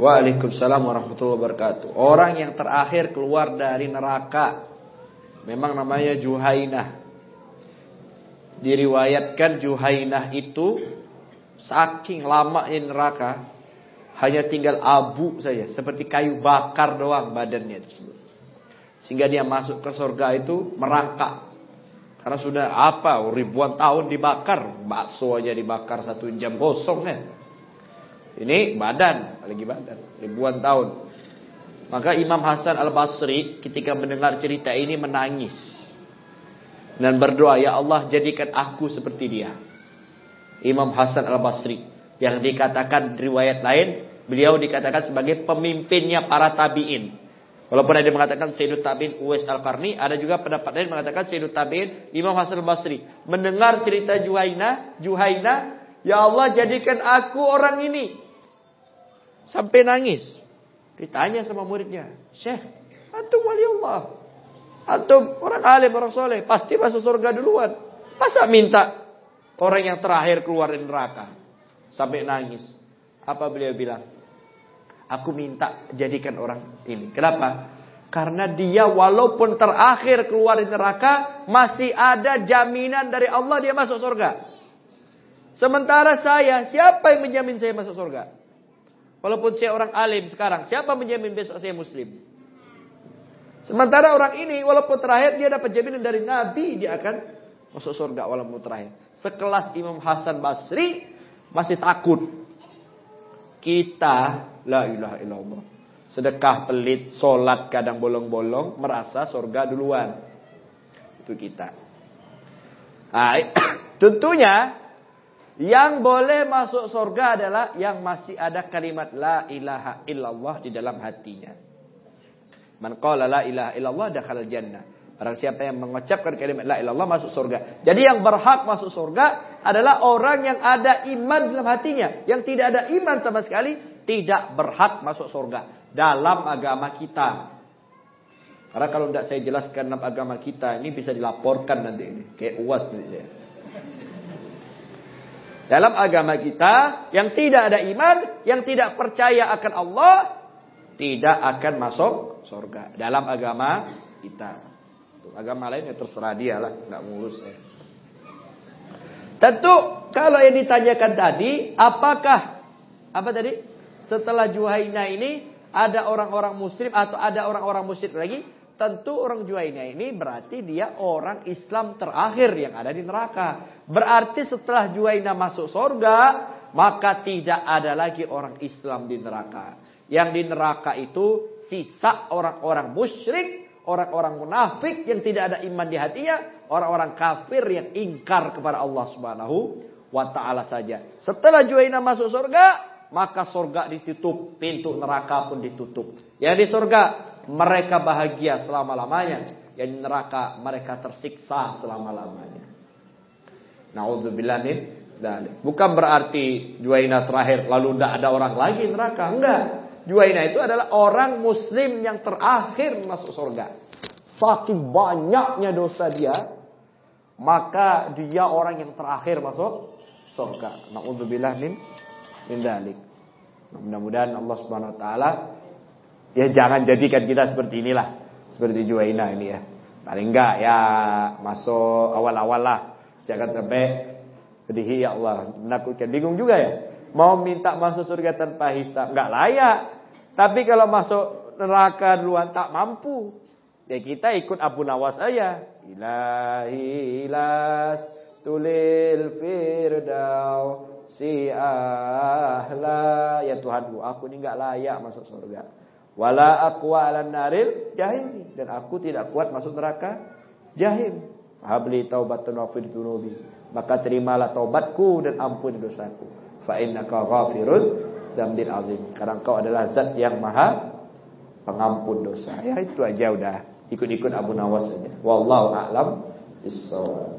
Waalaikumsalam warahmatullahi wabarakatuh. Orang yang terakhir keluar dari neraka memang namanya Juhainah. Diriwayatkan Juhainah itu saking lama di neraka hanya tinggal abu saja, seperti kayu bakar doang badannya Sehingga dia masuk ke surga itu merangkak. Karena sudah apa ribuan tahun dibakar, bakso aja dibakar satu jam kosong kan. Ini badan, lagi badan, ribuan tahun. Maka Imam Hasan Al Basri ketika mendengar cerita ini menangis dan berdoa, ya Allah jadikan aku seperti dia. Imam Hasan Al Basri yang dikatakan riwayat lain, beliau dikatakan sebagai pemimpinnya para tabiin. Walaupun ada yang mengatakan Sayyidut Tabi'in Uwais Al-Qarni, ada juga pendapat lain mengatakan Sayyidut Tabi'in Imam Hasan Al-Basri. Mendengar cerita Juhaina, Juhaina, Ya Allah jadikan aku orang ini. Sampai nangis. Ditanya sama muridnya, Syekh, antum wali Allah. Antum orang alim, orang soleh. Pasti masuk surga duluan. Masa minta orang yang terakhir keluar dari neraka. Sampai nangis. Apa beliau bilang? Aku minta jadikan orang ini. Kenapa? Karena dia walaupun terakhir keluar dari neraka, masih ada jaminan dari Allah dia masuk surga. Sementara saya, siapa yang menjamin saya masuk surga? Walaupun saya orang alim sekarang, siapa menjamin besok saya muslim? Sementara orang ini, walaupun terakhir dia dapat jaminan dari Nabi, dia akan masuk surga walaupun terakhir. Sekelas Imam Hasan Basri masih takut kita la ilaha illallah. Sedekah pelit, solat kadang bolong-bolong, merasa surga duluan. Itu kita. Nah, tentunya yang boleh masuk surga adalah yang masih ada kalimat la ilaha illallah di dalam hatinya. Man qala la ilaha illallah dakhala jannah. Barang siapa yang mengucapkan kalimat la ilallah masuk surga. Jadi yang berhak masuk surga adalah orang yang ada iman dalam hatinya. Yang tidak ada iman sama sekali tidak berhak masuk surga dalam agama kita. Karena kalau tidak saya jelaskan dalam agama kita ini bisa dilaporkan nanti ini kayak uas nanti Dalam agama kita yang tidak ada iman, yang tidak percaya akan Allah tidak akan masuk surga dalam agama kita. Agama lain ya terserah dia lah, nggak ngurus ya. Tentu kalau yang ditanyakan tadi, apakah apa tadi? Setelah Juhaina ini ada orang-orang muslim atau ada orang-orang musyrik lagi? Tentu orang Juhaina ini berarti dia orang Islam terakhir yang ada di neraka. Berarti setelah Juhaina masuk surga, maka tidak ada lagi orang Islam di neraka. Yang di neraka itu sisa orang-orang musyrik orang-orang munafik yang tidak ada iman di hatinya, orang-orang kafir yang ingkar kepada Allah Subhanahu wa taala saja. Setelah Juwaina masuk surga, maka surga ditutup, pintu neraka pun ditutup. Yang di surga mereka bahagia selama-lamanya, yang di neraka mereka tersiksa selama-lamanya. Nauzubillah min Bukan berarti Juwaina terakhir lalu tidak ada orang lagi neraka, enggak. Juwaina itu adalah orang muslim yang terakhir masuk surga. Saking banyaknya dosa dia, maka dia orang yang terakhir masuk surga. Nauzubillah min min dalik. Mudah-mudahan Allah Subhanahu wa taala ya jangan jadikan kita seperti inilah. Seperti Juwaina ini ya. Paling enggak ya masuk awal-awal lah. Jangan sampai sedih ya Allah. Menakutkan. Bingung juga ya. Mau minta masuk surga tanpa hisab, nggak layak. Tapi kalau masuk neraka duluan tak mampu. Ya kita ikut Abu Nawas aja. Ilahi ilas tulil firdau si ahla ya Tuhanku aku ini nggak layak masuk surga. Wala aqwa ala naril jahim. Dan aku tidak kuat masuk neraka jahim. Habli taubatan wa fid maka terimalah taubatku dan ampuni dosaku. Fa innaka ghafirun dzambil azim. Karena engkau adalah zat yang maha pengampun dosa. Ya itu aja udah. Ikut-ikut Abu Nawas saja. Wallahu a'lam bissawab